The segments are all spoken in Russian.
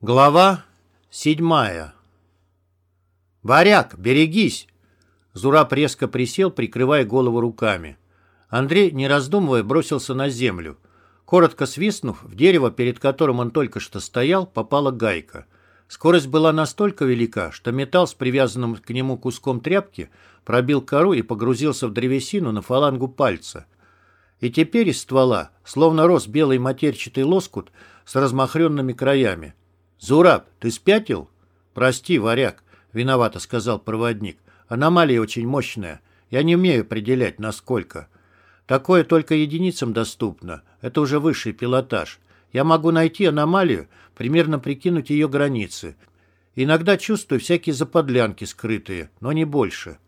Глава седьмая. «Варяг, берегись!» Зураб резко присел, прикрывая голову руками. Андрей, не раздумывая, бросился на землю. Коротко свистнув, в дерево, перед которым он только что стоял, попала гайка. Скорость была настолько велика, что металл с привязанным к нему куском тряпки пробил кору и погрузился в древесину на фалангу пальца. И теперь из ствола, словно рос белый матерчатый лоскут с размахренными краями. «Зураб, ты спятил?» «Прости, варяг», — виновато сказал проводник. «Аномалия очень мощная. Я не умею определять, насколько. Такое только единицам доступно. Это уже высший пилотаж. Я могу найти аномалию, примерно прикинуть ее границы. Иногда чувствую всякие заподлянки скрытые, но не больше».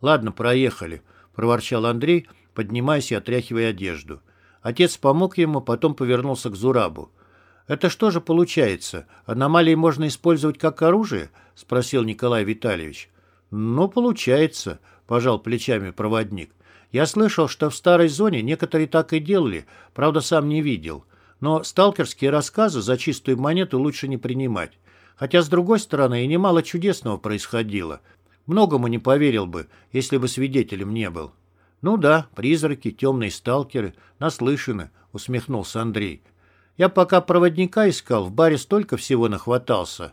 «Ладно, проехали», — проворчал Андрей, поднимаясь и отряхивая одежду. Отец помог ему, потом повернулся к Зурабу. «Это что же получается? Аномалии можно использовать как оружие?» — спросил Николай Витальевич. «Ну, получается», — пожал плечами проводник. «Я слышал, что в старой зоне некоторые так и делали, правда, сам не видел. Но сталкерские рассказы за чистую монету лучше не принимать. Хотя, с другой стороны, и немало чудесного происходило. Многому не поверил бы, если бы свидетелем не был». «Ну да, призраки, темные сталкеры, наслышаны», — усмехнулся Андрей. Я пока проводника искал, в баре столько всего нахватался.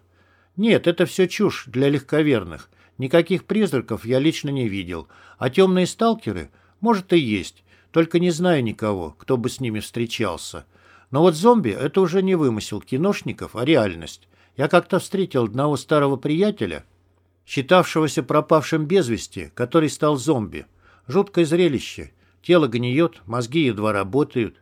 Нет, это все чушь для легковерных. Никаких призраков я лично не видел. А темные сталкеры, может, и есть. Только не знаю никого, кто бы с ними встречался. Но вот зомби — это уже не вымысел киношников, а реальность. Я как-то встретил одного старого приятеля, считавшегося пропавшим без вести, который стал зомби. Жуткое зрелище. Тело гниет, мозги едва работают.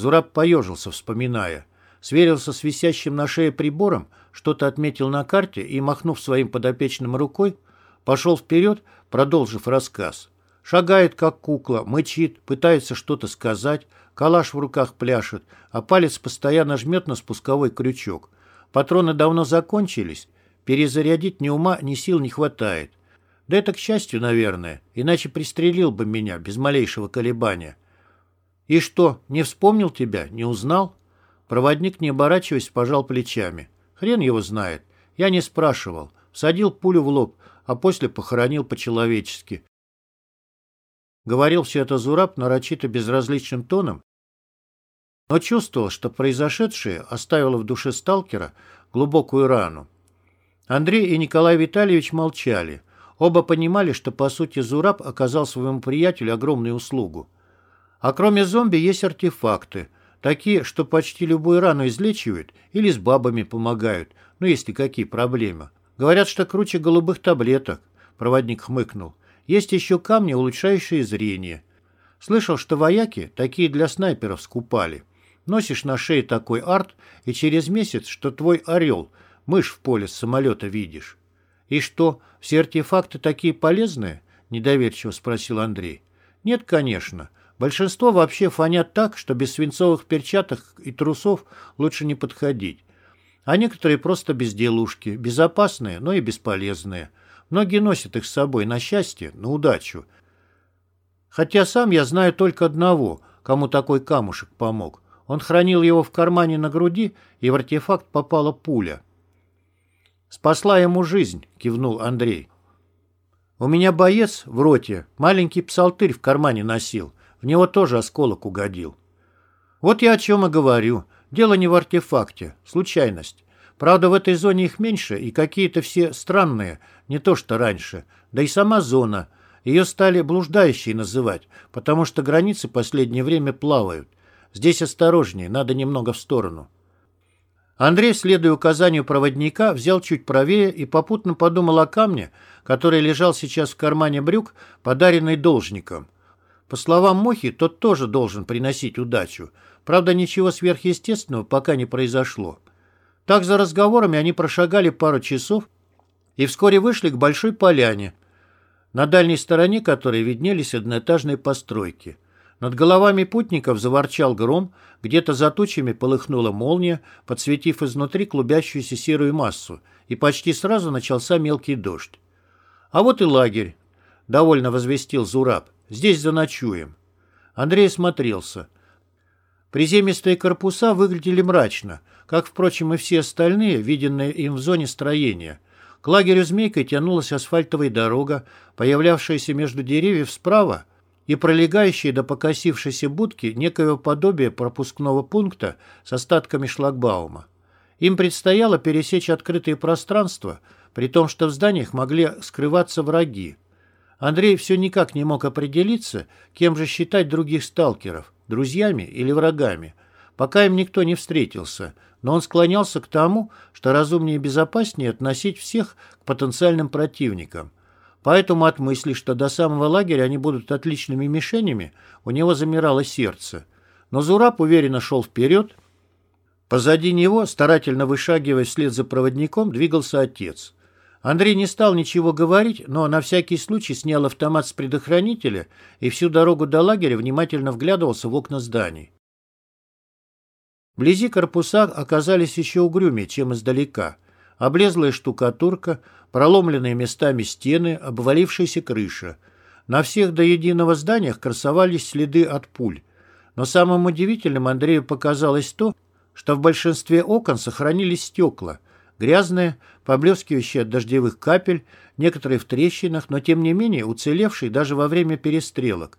Зураб поежился, вспоминая. Сверился с висящим на шее прибором, что-то отметил на карте и, махнув своим подопечным рукой, пошел вперед, продолжив рассказ. Шагает, как кукла, мычит, пытается что-то сказать, калаш в руках пляшет, а палец постоянно жмет на спусковой крючок. Патроны давно закончились, перезарядить ни ума, ни сил не хватает. Да это к счастью, наверное, иначе пристрелил бы меня без малейшего колебания. «И что, не вспомнил тебя? Не узнал?» Проводник, не оборачиваясь, пожал плечами. «Хрен его знает. Я не спрашивал. Всадил пулю в лоб, а после похоронил по-человечески». Говорил все это Зураб нарочито безразличным тоном, но чувствовал, что произошедшее оставило в душе сталкера глубокую рану. Андрей и Николай Витальевич молчали. Оба понимали, что, по сути, Зураб оказал своему приятелю огромную услугу. А кроме зомби есть артефакты. Такие, что почти любую рану излечивают или с бабами помогают, ну, если какие проблемы. Говорят, что круче голубых таблеток. Проводник хмыкнул. Есть еще камни, улучшающие зрение. Слышал, что вояки такие для снайперов скупали. Носишь на шее такой арт, и через месяц, что твой орел, мышь в поле с самолета видишь. «И что, все артефакты такие полезные?» – недоверчиво спросил Андрей. «Нет, конечно. Большинство вообще фонят так, что без свинцовых перчаток и трусов лучше не подходить. А некоторые просто безделушки, безопасные, но и бесполезные. Многие носят их с собой на счастье, на удачу. Хотя сам я знаю только одного, кому такой камушек помог. Он хранил его в кармане на груди, и в артефакт попала пуля. «Спасла ему жизнь», — кивнул Андрей. «У меня боец в роте маленький псалтырь в кармане носил. В него тоже осколок угодил. Вот я о чем и говорю. Дело не в артефакте. Случайность. Правда, в этой зоне их меньше, и какие-то все странные, не то что раньше. Да и сама зона. Ее стали блуждающей называть, потому что границы последнее время плавают. Здесь осторожнее, надо немного в сторону. Андрей, следуя указанию проводника, взял чуть правее и попутно подумал о камне, который лежал сейчас в кармане брюк, подаренный должником – по словам Мохи, тот тоже должен приносить удачу. Правда, ничего сверхъестественного пока не произошло. Так за разговорами они прошагали пару часов и вскоре вышли к большой поляне, на дальней стороне которой виднелись одноэтажные постройки. Над головами путников заворчал гром, где-то за тучами полыхнула молния, подсветив изнутри клубящуюся серую массу, и почти сразу начался мелкий дождь. «А вот и лагерь», — довольно возвестил Зураб. Здесь заночуем». Андрей смотрелся. Приземистые корпуса выглядели мрачно, как, впрочем, и все остальные, виденные им в зоне строения. К лагерю змейкой тянулась асфальтовая дорога, появлявшаяся между деревьев справа и пролегающие до покосившейся будки некоего подобия пропускного пункта с остатками шлагбаума. Им предстояло пересечь открытые пространства, при том, что в зданиях могли скрываться враги. Андрей все никак не мог определиться, кем же считать других сталкеров, друзьями или врагами, пока им никто не встретился, но он склонялся к тому, что разумнее и безопаснее относить всех к потенциальным противникам. Поэтому от мысли, что до самого лагеря они будут отличными мишенями, у него замирало сердце. Но Зураб уверенно шел вперед. Позади него, старательно вышагивая вслед за проводником, двигался отец. Андрей не стал ничего говорить, но на всякий случай снял автомат с предохранителя и всю дорогу до лагеря внимательно вглядывался в окна зданий. Вблизи корпуса оказались еще угрюмее, чем издалека. Облезлая штукатурка, проломленные местами стены, обвалившаяся крыша. На всех до единого зданиях красовались следы от пуль. Но самым удивительным Андрею показалось то, что в большинстве окон сохранились стекла. Грязные, поблескивающие от дождевых капель, некоторые в трещинах, но тем не менее уцелевшие даже во время перестрелок.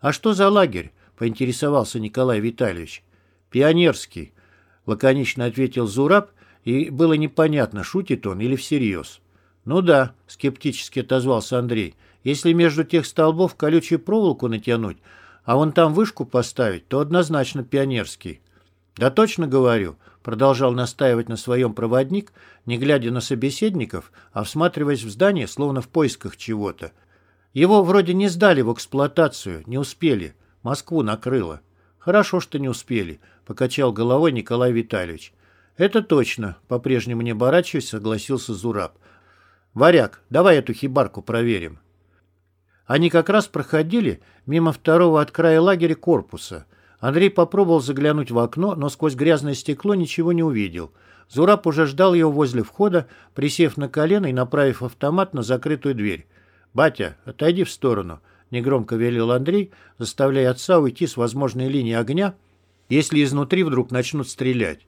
«А что за лагерь?» – поинтересовался Николай Витальевич. «Пионерский», – лаконично ответил Зураб, и было непонятно, шутит он или всерьез. «Ну да», — скептически отозвался Андрей, «если между тех столбов колючую проволоку натянуть, а вон там вышку поставить, то однозначно пионерский». «Да точно говорю», — продолжал настаивать на своем проводник, не глядя на собеседников, а всматриваясь в здание, словно в поисках чего-то. «Его вроде не сдали в эксплуатацию, не успели. Москву накрыло». «Хорошо, что не успели», — покачал головой Николай Витальевич. «Это точно», — по-прежнему не оборачиваясь, согласился Зураб. «Варяг, давай эту хибарку проверим». Они как раз проходили мимо второго от края лагеря корпуса. Андрей попробовал заглянуть в окно, но сквозь грязное стекло ничего не увидел. Зураб уже ждал его возле входа, присев на колено и направив автомат на закрытую дверь. «Батя, отойди в сторону», — негромко велел Андрей, заставляя отца уйти с возможной линии огня, если изнутри вдруг начнут стрелять.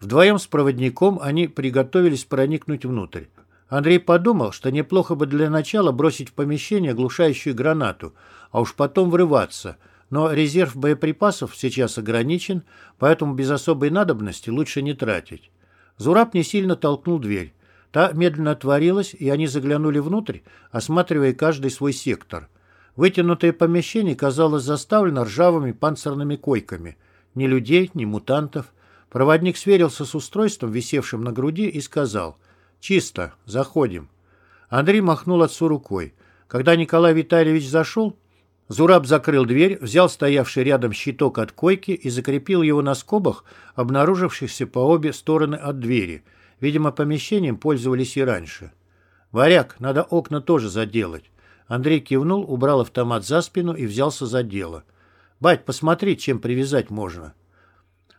Вдвоем с проводником они приготовились проникнуть внутрь. Андрей подумал, что неплохо бы для начала бросить в помещение глушающую гранату, а уж потом врываться. Но резерв боеприпасов сейчас ограничен, поэтому без особой надобности лучше не тратить. Зураб не сильно толкнул дверь. Та медленно отворилась, и они заглянули внутрь, осматривая каждый свой сектор. Вытянутое помещение казалось заставлено ржавыми панцирными койками. Ни людей, ни мутантов. Проводник сверился с устройством, висевшим на груди, и сказал — «Чисто. Заходим». Андрей махнул отцу рукой. Когда Николай Витальевич зашел, Зураб закрыл дверь, взял стоявший рядом щиток от койки и закрепил его на скобах, обнаружившихся по обе стороны от двери. Видимо, помещением пользовались и раньше. «Варяг, надо окна тоже заделать». Андрей кивнул, убрал автомат за спину и взялся за дело. «Бать, посмотри, чем привязать можно».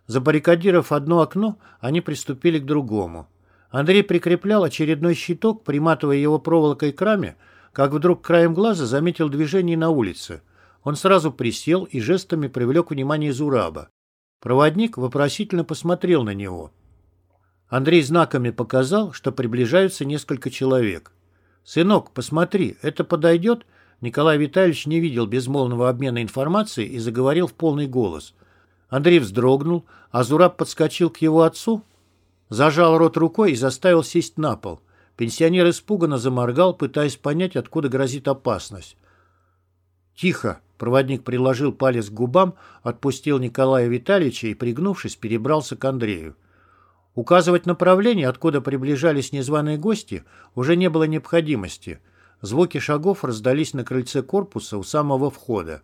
Забаррикадировав одно окно, они приступили к другому. Андрей прикреплял очередной щиток, приматывая его проволокой к раме, как вдруг краем глаза заметил движение на улице. Он сразу присел и жестами привлек внимание Зураба. Проводник вопросительно посмотрел на него. Андрей знаками показал, что приближаются несколько человек. «Сынок, посмотри, это подойдет?» Николай Витальевич не видел безмолвного обмена информацией и заговорил в полный голос. Андрей вздрогнул, а Зураб подскочил к его отцу, Зажал рот рукой и заставил сесть на пол. Пенсионер испуганно заморгал, пытаясь понять, откуда грозит опасность. «Тихо!» — проводник приложил палец к губам, отпустил Николая Витальевича и, пригнувшись, перебрался к Андрею. Указывать направление, откуда приближались незваные гости, уже не было необходимости. Звуки шагов раздались на крыльце корпуса у самого входа.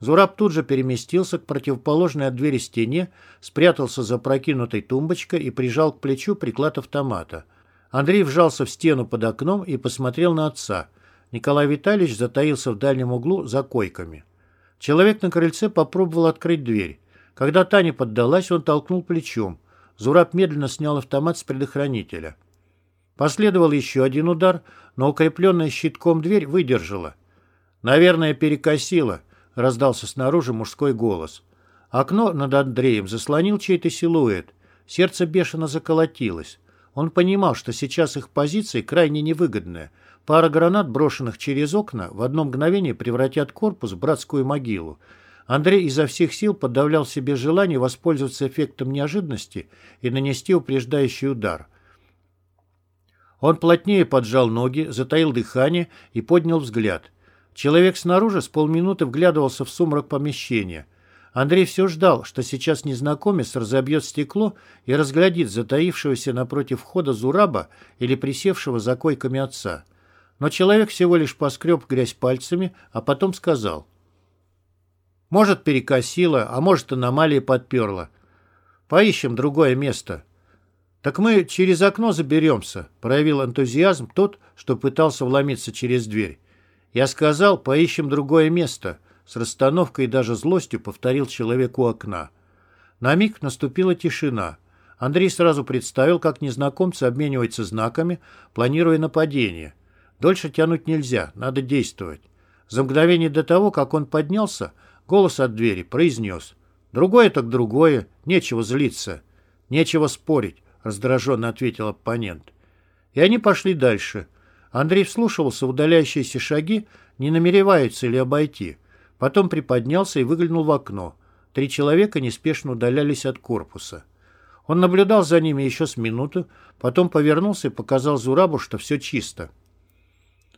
Зураб тут же переместился к противоположной от двери стене, спрятался за прокинутой тумбочкой и прижал к плечу приклад автомата. Андрей вжался в стену под окном и посмотрел на отца. Николай Витальевич затаился в дальнем углу за койками. Человек на крыльце попробовал открыть дверь. Когда Таня поддалась, он толкнул плечом. Зураб медленно снял автомат с предохранителя. Последовал еще один удар, но укрепленная щитком дверь выдержала. «Наверное, перекосила», раздался снаружи мужской голос. Окно над Андреем заслонил чей-то силуэт. Сердце бешено заколотилось. Он понимал, что сейчас их позиция крайне невыгодная. Пара гранат, брошенных через окна, в одно мгновение превратят корпус в братскую могилу. Андрей изо всех сил подавлял себе желание воспользоваться эффектом неожиданности и нанести упреждающий удар. Он плотнее поджал ноги, затаил дыхание и поднял взгляд. Человек снаружи с полминуты вглядывался в сумрак помещения. Андрей все ждал, что сейчас незнакомец разобьет стекло и разглядит затаившегося напротив входа Зураба или присевшего за койками отца. Но человек всего лишь поскреб грязь пальцами, а потом сказал. «Может, перекосило, а может, аномалия подперла. Поищем другое место». «Так мы через окно заберемся», — проявил энтузиазм тот, что пытался вломиться через дверь. «Я сказал, поищем другое место», — с расстановкой и даже злостью повторил человек у окна. На миг наступила тишина. Андрей сразу представил, как незнакомцы обмениваются знаками, планируя нападение. Дольше тянуть нельзя, надо действовать. За мгновение до того, как он поднялся, голос от двери произнес. «Другое так другое, нечего злиться, нечего спорить», раздраженно ответил оппонент. И они пошли дальше. Андрей вслушивался в удаляющиеся шаги, не намереваются ли обойти. Потом приподнялся и выглянул в окно. Три человека неспешно удалялись от корпуса. Он наблюдал за ними еще с минуту, потом повернулся и показал Зурабу, что все чисто.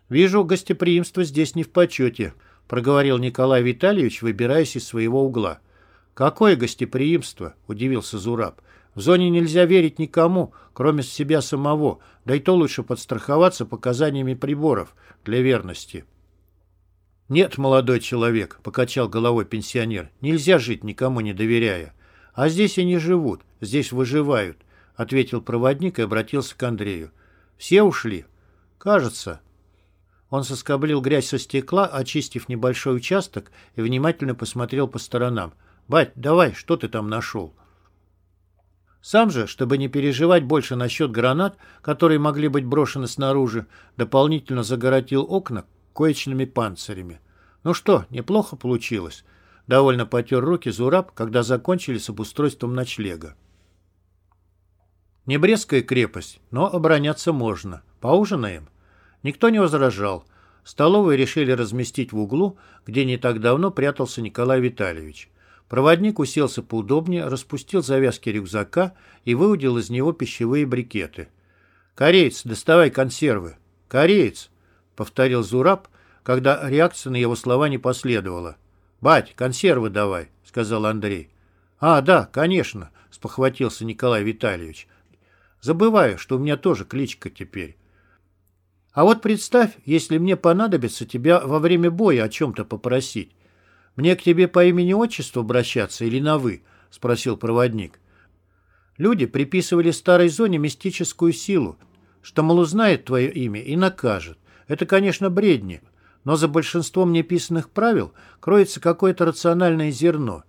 «Вижу, гостеприимство здесь не в почете», — проговорил Николай Витальевич, выбираясь из своего угла. «Какое гостеприимство?» — удивился Зураб. «В зоне нельзя верить никому, кроме себя самого, да и то лучше подстраховаться показаниями приборов для верности». «Нет, молодой человек», — покачал головой пенсионер, — «нельзя жить, никому не доверяя. А здесь и не живут, здесь выживают», — ответил проводник и обратился к Андрею. «Все ушли?» «Кажется». Он соскоблил грязь со стекла, очистив небольшой участок, и внимательно посмотрел по сторонам. «Бать, давай, что ты там нашел?» Сам же, чтобы не переживать больше насчет гранат, которые могли быть брошены снаружи, дополнительно загородил окна коечными панцирями. Ну что, неплохо получилось. Довольно потер руки Зураб, когда закончили с обустройством ночлега. Не крепость, но обороняться можно. Поужинаем? Никто не возражал. Столовую решили разместить в углу, где не так давно прятался Николай Витальевич. Проводник уселся поудобнее, распустил завязки рюкзака и выудил из него пищевые брикеты. «Кореец, доставай консервы!» «Кореец!» Повторил Зураб, когда реакция на его слова не последовала. «Бать, консервы давай», — сказал Андрей. «А, да, конечно», — спохватился Николай Витальевич. «Забываю, что у меня тоже кличка теперь». «А вот представь, если мне понадобится тебя во время боя о чем-то попросить. Мне к тебе по имени-отчеству обращаться или на «вы»?» — спросил проводник. Люди приписывали старой зоне мистическую силу, что, мол, узнает твое имя и накажет. Это, конечно, бредни, но за большинством неписанных правил кроется какое-то рациональное зерно.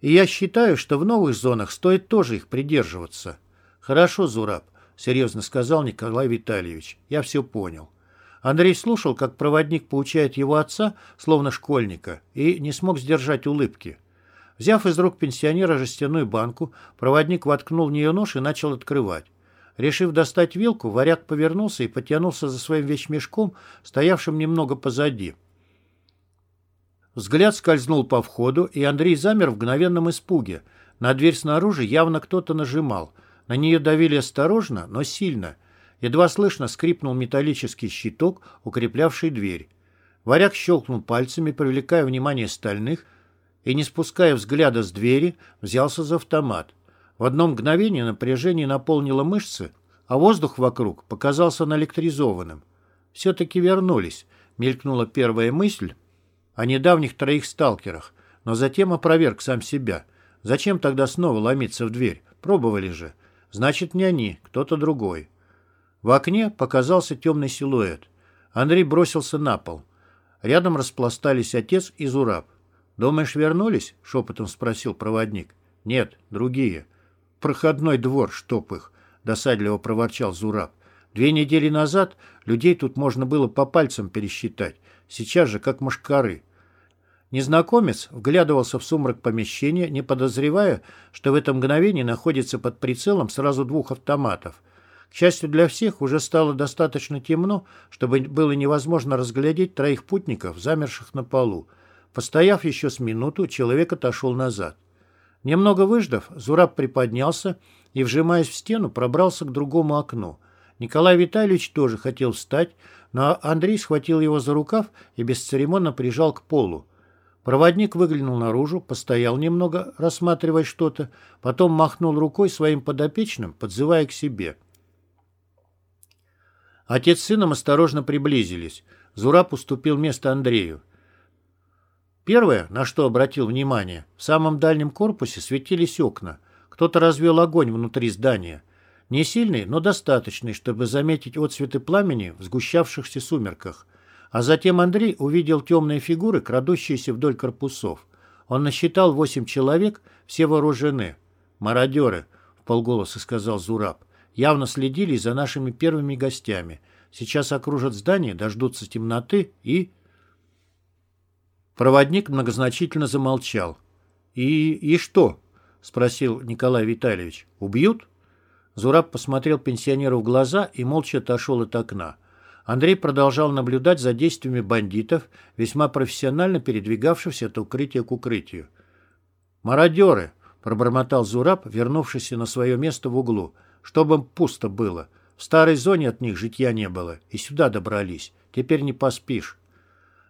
И я считаю, что в новых зонах стоит тоже их придерживаться. Хорошо, Зураб, серьезно сказал Николай Витальевич. Я все понял. Андрей слушал, как проводник поучает его отца, словно школьника, и не смог сдержать улыбки. Взяв из рук пенсионера жестяную банку, проводник воткнул в нее нож и начал открывать. Решив достать вилку, варяг повернулся и потянулся за своим вещмешком, стоявшим немного позади. Взгляд скользнул по входу, и Андрей замер в мгновенном испуге. На дверь снаружи явно кто-то нажимал. На нее давили осторожно, но сильно. Едва слышно скрипнул металлический щиток, укреплявший дверь. Варяг щелкнул пальцами, привлекая внимание стальных, и, не спуская взгляда с двери, взялся за автомат. В одно мгновение напряжение наполнило мышцы, а воздух вокруг показался наэлектризованным. «Все-таки вернулись», — мелькнула первая мысль о недавних троих сталкерах, но затем опроверг сам себя. Зачем тогда снова ломиться в дверь? Пробовали же. Значит, не они, кто-то другой. В окне показался темный силуэт. Андрей бросился на пол. Рядом распластались отец и Зураб. «Думаешь, вернулись?» — шепотом спросил проводник. «Нет, другие проходной двор, чтоб их!» — досадливо проворчал Зураб. «Две недели назад людей тут можно было по пальцам пересчитать. Сейчас же как мошкары. Незнакомец вглядывался в сумрак помещения, не подозревая, что в это мгновение находится под прицелом сразу двух автоматов. К счастью для всех, уже стало достаточно темно, чтобы было невозможно разглядеть троих путников, замерших на полу. Постояв еще с минуту, человек отошел назад. Немного выждав, Зураб приподнялся и, вжимаясь в стену, пробрался к другому окну. Николай Витальевич тоже хотел встать, но Андрей схватил его за рукав и бесцеремонно прижал к полу. Проводник выглянул наружу, постоял немного, рассматривая что-то, потом махнул рукой своим подопечным, подзывая к себе. Отец с сыном осторожно приблизились. Зураб уступил место Андрею. Первое, на что обратил внимание, в самом дальнем корпусе светились окна. Кто-то развел огонь внутри здания. Не сильный, но достаточный, чтобы заметить отцветы пламени в сгущавшихся сумерках. А затем Андрей увидел темные фигуры, крадущиеся вдоль корпусов. Он насчитал восемь человек, все вооружены. «Мародеры», — в полголоса сказал Зураб, — «явно следили за нашими первыми гостями. Сейчас окружат здание, дождутся темноты и...» Проводник многозначительно замолчал. «И... и что?» — спросил Николай Витальевич. «Убьют?» Зураб посмотрел пенсионеру в глаза и молча отошел от окна. Андрей продолжал наблюдать за действиями бандитов, весьма профессионально передвигавшихся от укрытия к укрытию. «Мародеры!» — пробормотал Зураб, вернувшийся на свое место в углу. «Чтобы пусто было. В старой зоне от них житья не было. И сюда добрались. Теперь не поспишь».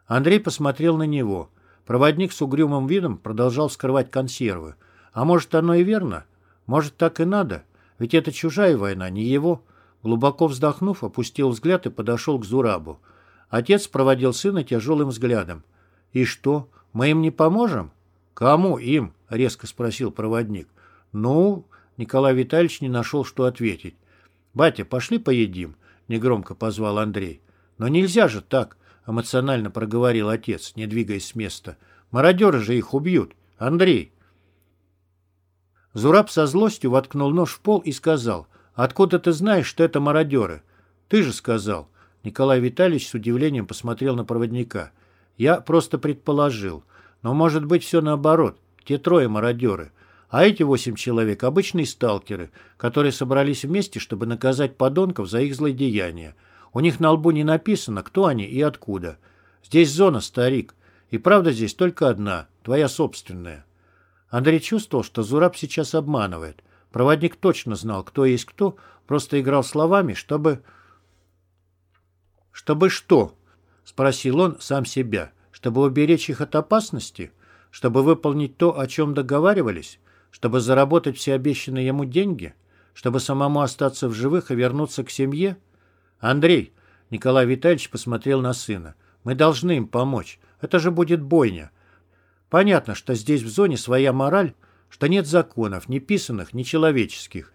Андрей посмотрел на него. Проводник с угрюмым видом продолжал скрывать консервы. «А может, оно и верно? Может, так и надо? Ведь это чужая война, не его». Глубоко вздохнув, опустил взгляд и подошел к Зурабу. Отец проводил сына тяжелым взглядом. «И что, мы им не поможем?» «Кому им?» — резко спросил проводник. «Ну...» — Николай Витальевич не нашел, что ответить. «Батя, пошли поедим», — негромко позвал Андрей. «Но нельзя же так», — эмоционально проговорил отец, не двигаясь с места. «Мародеры же их убьют. Андрей!» Зураб со злостью воткнул нож в пол и сказал — «Откуда ты знаешь, что это мародеры?» «Ты же сказал». Николай Витальевич с удивлением посмотрел на проводника. «Я просто предположил. Но может быть все наоборот. Те трое мародеры. А эти восемь человек – обычные сталкеры, которые собрались вместе, чтобы наказать подонков за их злодеяния. У них на лбу не написано, кто они и откуда. Здесь зона, старик. И правда здесь только одна, твоя собственная». Андрей чувствовал, что Зураб сейчас обманывает. Проводник точно знал, кто есть кто, просто играл словами, чтобы... «Чтобы что?» — спросил он сам себя. «Чтобы уберечь их от опасности? Чтобы выполнить то, о чем договаривались? Чтобы заработать все обещанные ему деньги? Чтобы самому остаться в живых и вернуться к семье? Андрей!» — Николай Витальевич посмотрел на сына. «Мы должны им помочь. Это же будет бойня. Понятно, что здесь в зоне своя мораль, что нет законов, ни писанных, ни человеческих.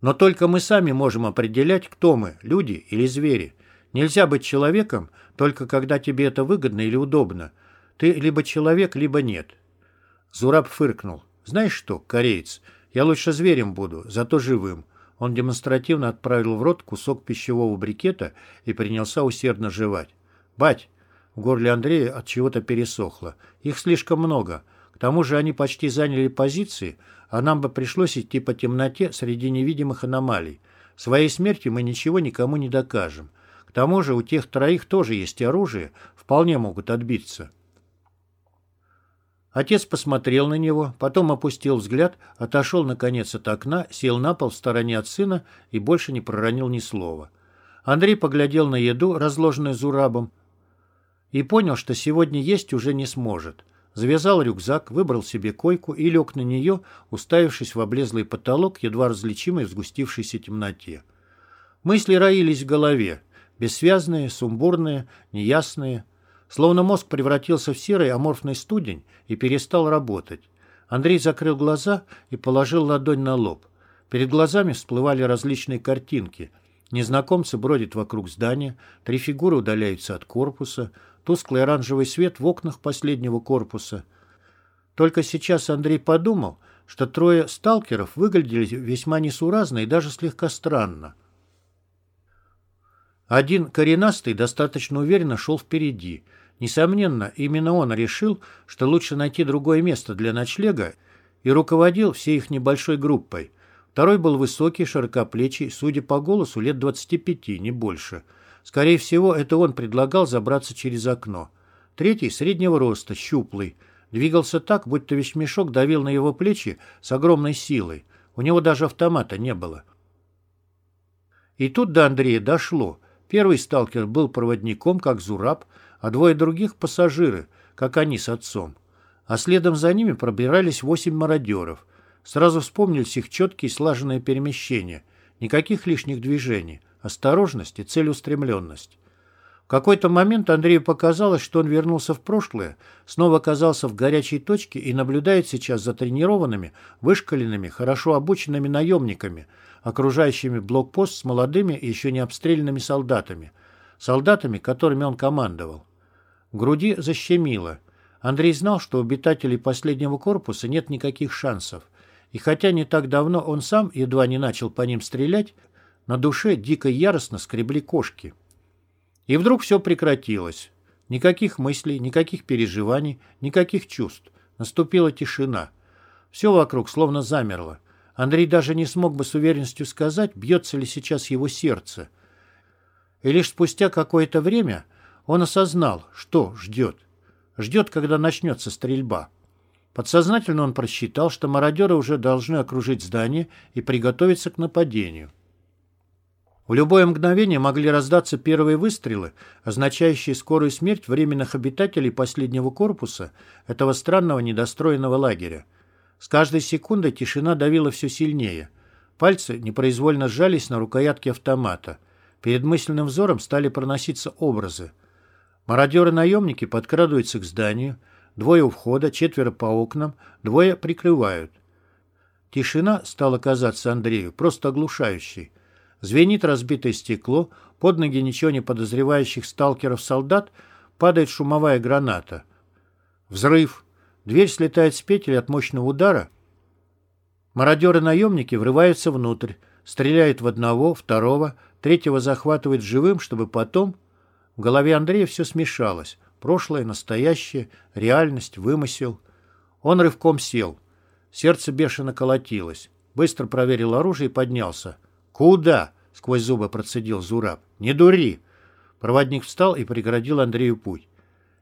Но только мы сами можем определять, кто мы, люди или звери. Нельзя быть человеком, только когда тебе это выгодно или удобно. Ты либо человек, либо нет. Зураб фыркнул. Знаешь что, кореец, я лучше зверем буду, зато живым. Он демонстративно отправил в рот кусок пищевого брикета и принялся усердно жевать. «Бать!» В горле Андрея от чего-то пересохло. «Их слишком много тому же они почти заняли позиции, а нам бы пришлось идти по темноте среди невидимых аномалий. Своей смертью мы ничего никому не докажем. К тому же у тех троих тоже есть оружие, вполне могут отбиться. Отец посмотрел на него, потом опустил взгляд, отошел наконец от окна, сел на пол в стороне от сына и больше не проронил ни слова. Андрей поглядел на еду, разложенную Зурабом, и понял, что сегодня есть уже не сможет. Завязал рюкзак, выбрал себе койку и лег на нее, уставившись в облезлый потолок, едва различимый в сгустившейся темноте. Мысли роились в голове, бессвязные, сумбурные, неясные. Словно мозг превратился в серый аморфный студень и перестал работать. Андрей закрыл глаза и положил ладонь на лоб. Перед глазами всплывали различные картинки. Незнакомцы бродят вокруг здания, три фигуры удаляются от корпуса — тусклый оранжевый свет в окнах последнего корпуса. Только сейчас Андрей подумал, что трое сталкеров выглядели весьма несуразно и даже слегка странно. Один коренастый достаточно уверенно шел впереди. Несомненно, именно он решил, что лучше найти другое место для ночлега и руководил всей их небольшой группой. Второй был высокий, широкоплечий, судя по голосу, лет 25, не больше. Скорее всего, это он предлагал забраться через окно. Третий, среднего роста, щуплый. Двигался так, будто вещмешок давил на его плечи с огромной силой. У него даже автомата не было. И тут до Андрея дошло. Первый сталкер был проводником, как Зураб, а двое других — пассажиры, как они с отцом. А следом за ними пробирались восемь мародеров. Сразу вспомнились их четкие слаженные перемещения. Никаких лишних движений. Осторожность и целеустремленность. В какой-то момент Андрею показалось, что он вернулся в прошлое, снова оказался в горячей точке и наблюдает сейчас за тренированными, вышкаленными, хорошо обученными наемниками, окружающими блокпост с молодыми и еще не обстрелянными солдатами. Солдатами, которыми он командовал. Груди защемило. Андрей знал, что у обитателей последнего корпуса нет никаких шансов. И хотя не так давно он сам едва не начал по ним стрелять, на душе дико яростно скребли кошки. И вдруг все прекратилось. Никаких мыслей, никаких переживаний, никаких чувств. Наступила тишина. Все вокруг словно замерло. Андрей даже не смог бы с уверенностью сказать, бьется ли сейчас его сердце. И лишь спустя какое-то время он осознал, что ждет. Ждет, когда начнется стрельба. Подсознательно он просчитал, что мародеры уже должны окружить здание и приготовиться к нападению. В любое мгновение могли раздаться первые выстрелы, означающие скорую смерть временных обитателей последнего корпуса этого странного недостроенного лагеря. С каждой секундой тишина давила все сильнее. Пальцы непроизвольно сжались на рукоятке автомата. Перед мысленным взором стали проноситься образы. Мародеры-наемники подкрадываются к зданию, двое у входа, четверо по окнам, двое прикрывают. Тишина стала казаться Андрею просто оглушающей. Звенит разбитое стекло, под ноги ничего не подозревающих сталкеров-солдат падает шумовая граната. Взрыв. Дверь слетает с петель от мощного удара. Мародеры-наемники врываются внутрь, стреляют в одного, второго, третьего захватывают живым, чтобы потом в голове Андрея все смешалось. Прошлое, настоящее, реальность, вымысел. Он рывком сел. Сердце бешено колотилось. Быстро проверил оружие и поднялся. «Куда?» — сквозь зубы процедил Зураб. «Не дури!» Проводник встал и преградил Андрею путь.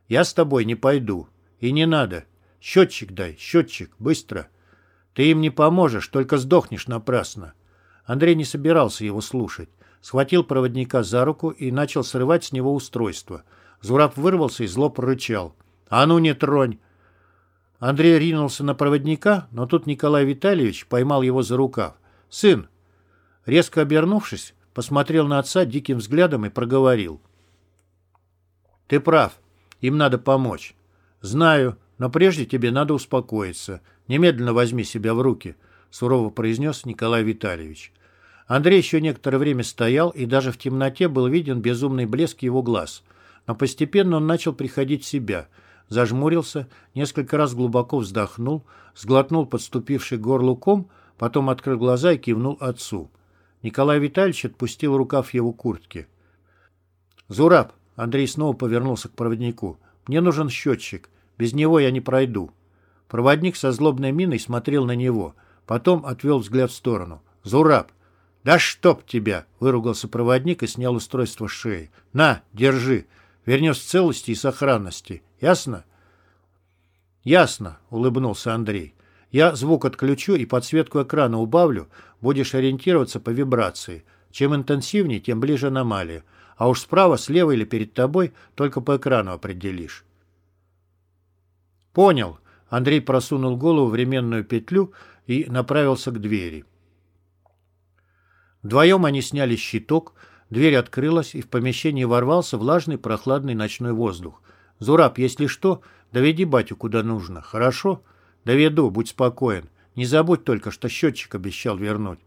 «Я с тобой не пойду. И не надо. Счетчик дай, счетчик, быстро. Ты им не поможешь, только сдохнешь напрасно». Андрей не собирался его слушать схватил проводника за руку и начал срывать с него устройство. Зураб вырвался и зло прорычал. «А ну не тронь!» Андрей ринулся на проводника, но тут Николай Витальевич поймал его за рукав. «Сын!» Резко обернувшись, посмотрел на отца диким взглядом и проговорил. «Ты прав. Им надо помочь. Знаю, но прежде тебе надо успокоиться. Немедленно возьми себя в руки», — сурово произнес Николай Витальевич. Андрей еще некоторое время стоял, и даже в темноте был виден безумный блеск его глаз. Но постепенно он начал приходить в себя. Зажмурился, несколько раз глубоко вздохнул, сглотнул подступивший горлу ком, потом открыл глаза и кивнул отцу. Николай Витальевич отпустил рукав его куртки. «Зураб!» — Андрей снова повернулся к проводнику. «Мне нужен счетчик. Без него я не пройду». Проводник со злобной миной смотрел на него. Потом отвел взгляд в сторону. «Зураб!» «Да чтоб тебя!» — выругался проводник и снял устройство с шеи. «На, держи. Вернешь в целости и сохранности. Ясно?» «Ясно», — улыбнулся Андрей. «Я звук отключу и подсветку экрана убавлю. Будешь ориентироваться по вибрации. Чем интенсивнее, тем ближе аномалия. А уж справа, слева или перед тобой только по экрану определишь». «Понял». Андрей просунул голову в временную петлю и направился к двери. Вдвоем они сняли щиток, дверь открылась, и в помещении ворвался влажный прохладный ночной воздух. «Зураб, если что, доведи батю куда нужно, хорошо?» «Доведу, будь спокоен. Не забудь только, что счетчик обещал вернуть».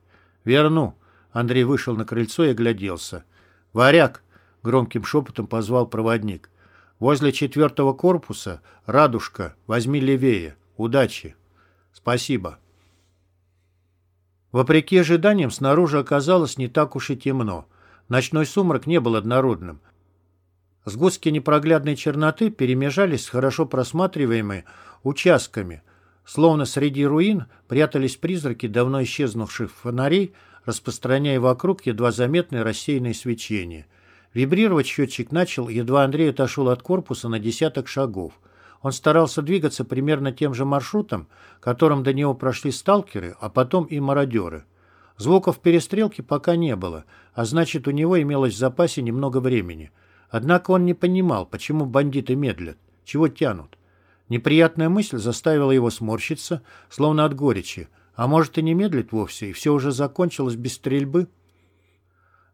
«Верну». Андрей вышел на крыльцо и огляделся. «Варяг!» — громким шепотом позвал проводник. «Возле четвертого корпуса радужка. Возьми левее. Удачи!» «Спасибо». Вопреки ожиданиям, снаружи оказалось не так уж и темно. Ночной сумрак не был однородным. Сгустки непроглядной черноты перемежались с хорошо просматриваемыми участками. Словно среди руин прятались призраки давно исчезнувших фонарей, распространяя вокруг едва заметное рассеянное свечение. Вибрировать счетчик начал, едва Андрей отошел от корпуса на десяток шагов. Он старался двигаться примерно тем же маршрутом, которым до него прошли сталкеры, а потом и мародеры. Звуков перестрелки пока не было, а значит, у него имелось в запасе немного времени. Однако он не понимал, почему бандиты медлят, чего тянут. Неприятная мысль заставила его сморщиться, словно от горечи. А может и не медлит вовсе, и все уже закончилось без стрельбы?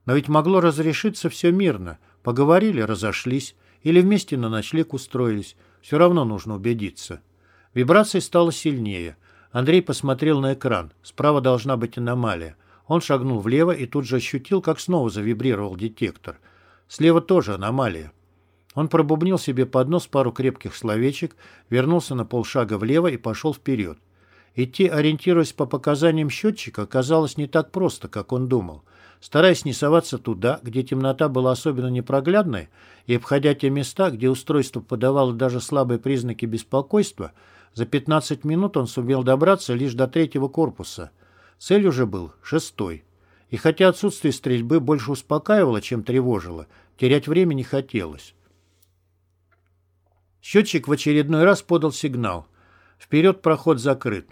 Но ведь могло разрешиться все мирно. Поговорили, разошлись. Или вместе на ночлег устроились. Все равно нужно убедиться. Вибрация стала сильнее. Андрей посмотрел на экран. Справа должна быть аномалия. Он шагнул влево и тут же ощутил, как снова завибрировал детектор. Слева тоже аномалия. Он пробубнил себе под нос пару крепких словечек, вернулся на полшага влево и пошел вперед. Идти, ориентируясь по показаниям счетчика, оказалось не так просто, как он думал. Стараясь не соваться туда, где темнота была особенно непроглядной, и обходя те места, где устройство подавало даже слабые признаки беспокойства, за 15 минут он сумел добраться лишь до третьего корпуса. Цель уже был шестой. И хотя отсутствие стрельбы больше успокаивало, чем тревожило, терять время не хотелось. Счетчик в очередной раз подал сигнал. Вперед проход закрыт.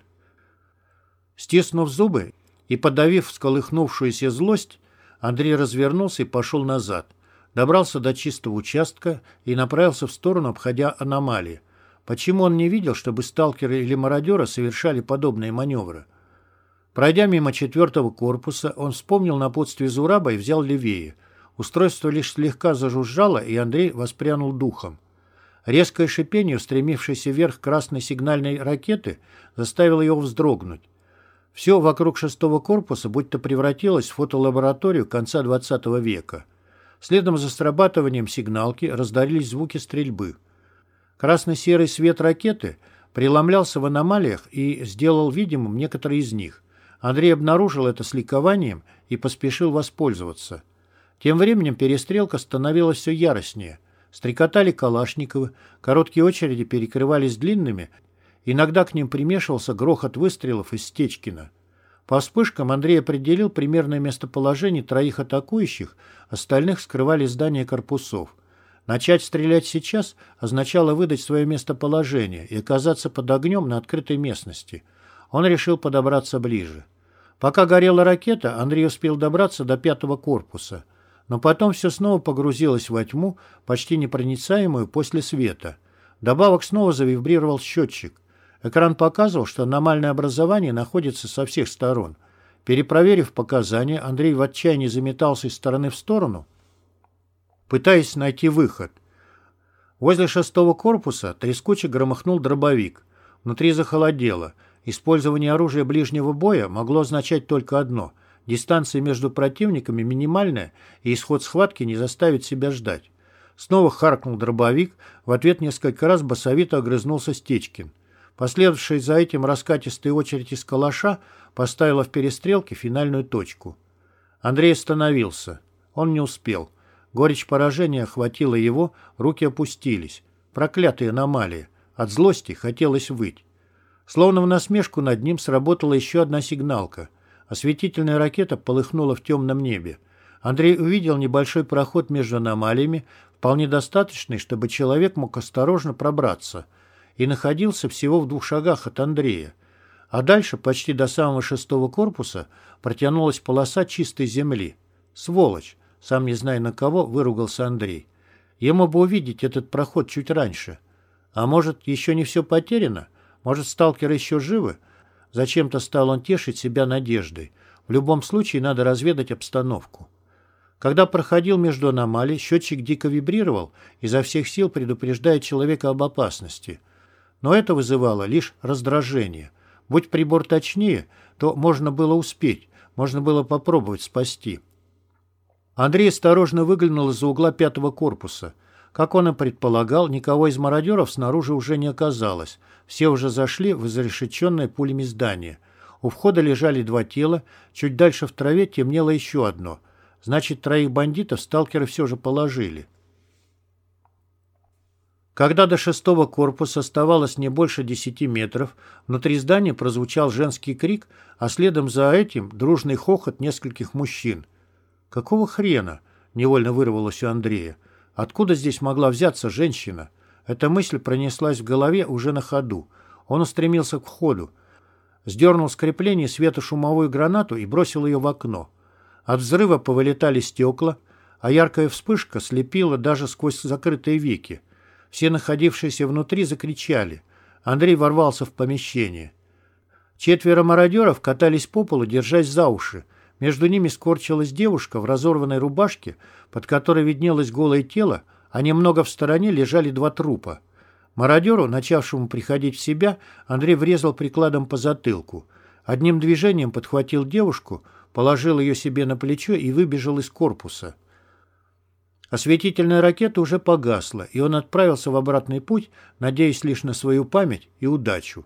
Стиснув зубы и подавив всколыхнувшуюся злость, Андрей развернулся и пошел назад. Добрался до чистого участка и направился в сторону, обходя аномалии. Почему он не видел, чтобы сталкеры или мародеры совершали подобные маневры? Пройдя мимо четвертого корпуса, он вспомнил напутствие Зураба и взял левее. Устройство лишь слегка зажужжало, и Андрей воспрянул духом. Резкое шипение, устремившееся вверх красной сигнальной ракеты, заставило его вздрогнуть. Все вокруг шестого корпуса будто превратилось в фотолабораторию конца XX века. Следом за срабатыванием сигналки раздались звуки стрельбы. Красно-серый свет ракеты преломлялся в аномалиях и сделал видимым некоторые из них. Андрей обнаружил это с ликованием и поспешил воспользоваться. Тем временем перестрелка становилась все яростнее. Стрекотали калашниковы, короткие очереди перекрывались длинными Иногда к ним примешивался грохот выстрелов из Стечкина. По вспышкам Андрей определил примерное местоположение троих атакующих, остальных скрывали здания корпусов. Начать стрелять сейчас означало выдать свое местоположение и оказаться под огнем на открытой местности. Он решил подобраться ближе. Пока горела ракета, Андрей успел добраться до пятого корпуса. Но потом все снова погрузилось во тьму, почти непроницаемую после света. Добавок снова завибрировал счетчик. Экран показывал, что аномальное образование находится со всех сторон. Перепроверив показания, Андрей в отчаянии заметался из стороны в сторону, пытаясь найти выход. Возле шестого корпуса трескуче громыхнул дробовик. Внутри захолодело. Использование оружия ближнего боя могло означать только одно – дистанция между противниками минимальная, и исход схватки не заставит себя ждать. Снова харкнул дробовик, в ответ несколько раз басовито огрызнулся Стечкин. Последовавшая за этим раскатистая очередь из калаша поставила в перестрелке финальную точку. Андрей остановился. Он не успел. Горечь поражения охватила его, руки опустились. Проклятая аномалия. От злости хотелось выть. Словно в насмешку над ним сработала еще одна сигналка. Осветительная ракета полыхнула в темном небе. Андрей увидел небольшой проход между аномалиями, вполне достаточный, чтобы человек мог осторожно пробраться – и находился всего в двух шагах от Андрея. А дальше, почти до самого шестого корпуса, протянулась полоса чистой земли. «Сволочь!» Сам не зная на кого, выругался Андрей. Ему бы увидеть этот проход чуть раньше. А может, еще не все потеряно? Может, сталкеры еще живы? Зачем-то стал он тешить себя надеждой. В любом случае надо разведать обстановку. Когда проходил между аномалий, счетчик дико вибрировал, изо всех сил предупреждая человека об опасности. Но это вызывало лишь раздражение. Будь прибор точнее, то можно было успеть, можно было попробовать спасти. Андрей осторожно выглянул из-за угла пятого корпуса. Как он и предполагал, никого из мародеров снаружи уже не оказалось. Все уже зашли в изрешеченное пулями здание. У входа лежали два тела, чуть дальше в траве темнело еще одно. Значит, троих бандитов сталкеры все же положили. Когда до шестого корпуса оставалось не больше десяти метров, внутри здания прозвучал женский крик, а следом за этим дружный хохот нескольких мужчин. «Какого хрена?» — невольно вырвалось у Андрея. «Откуда здесь могла взяться женщина?» Эта мысль пронеслась в голове уже на ходу. Он устремился к входу, сдернул с крепления светошумовую гранату и бросил ее в окно. От взрыва повылетали стекла, а яркая вспышка слепила даже сквозь закрытые веки. Все находившиеся внутри закричали. Андрей ворвался в помещение. Четверо мародеров катались по полу, держась за уши. Между ними скорчилась девушка в разорванной рубашке, под которой виднелось голое тело, а немного в стороне лежали два трупа. Мародеру, начавшему приходить в себя, Андрей врезал прикладом по затылку. Одним движением подхватил девушку, положил ее себе на плечо и выбежал из корпуса. Осветительная ракета уже погасла, и он отправился в обратный путь, надеясь лишь на свою память и удачу.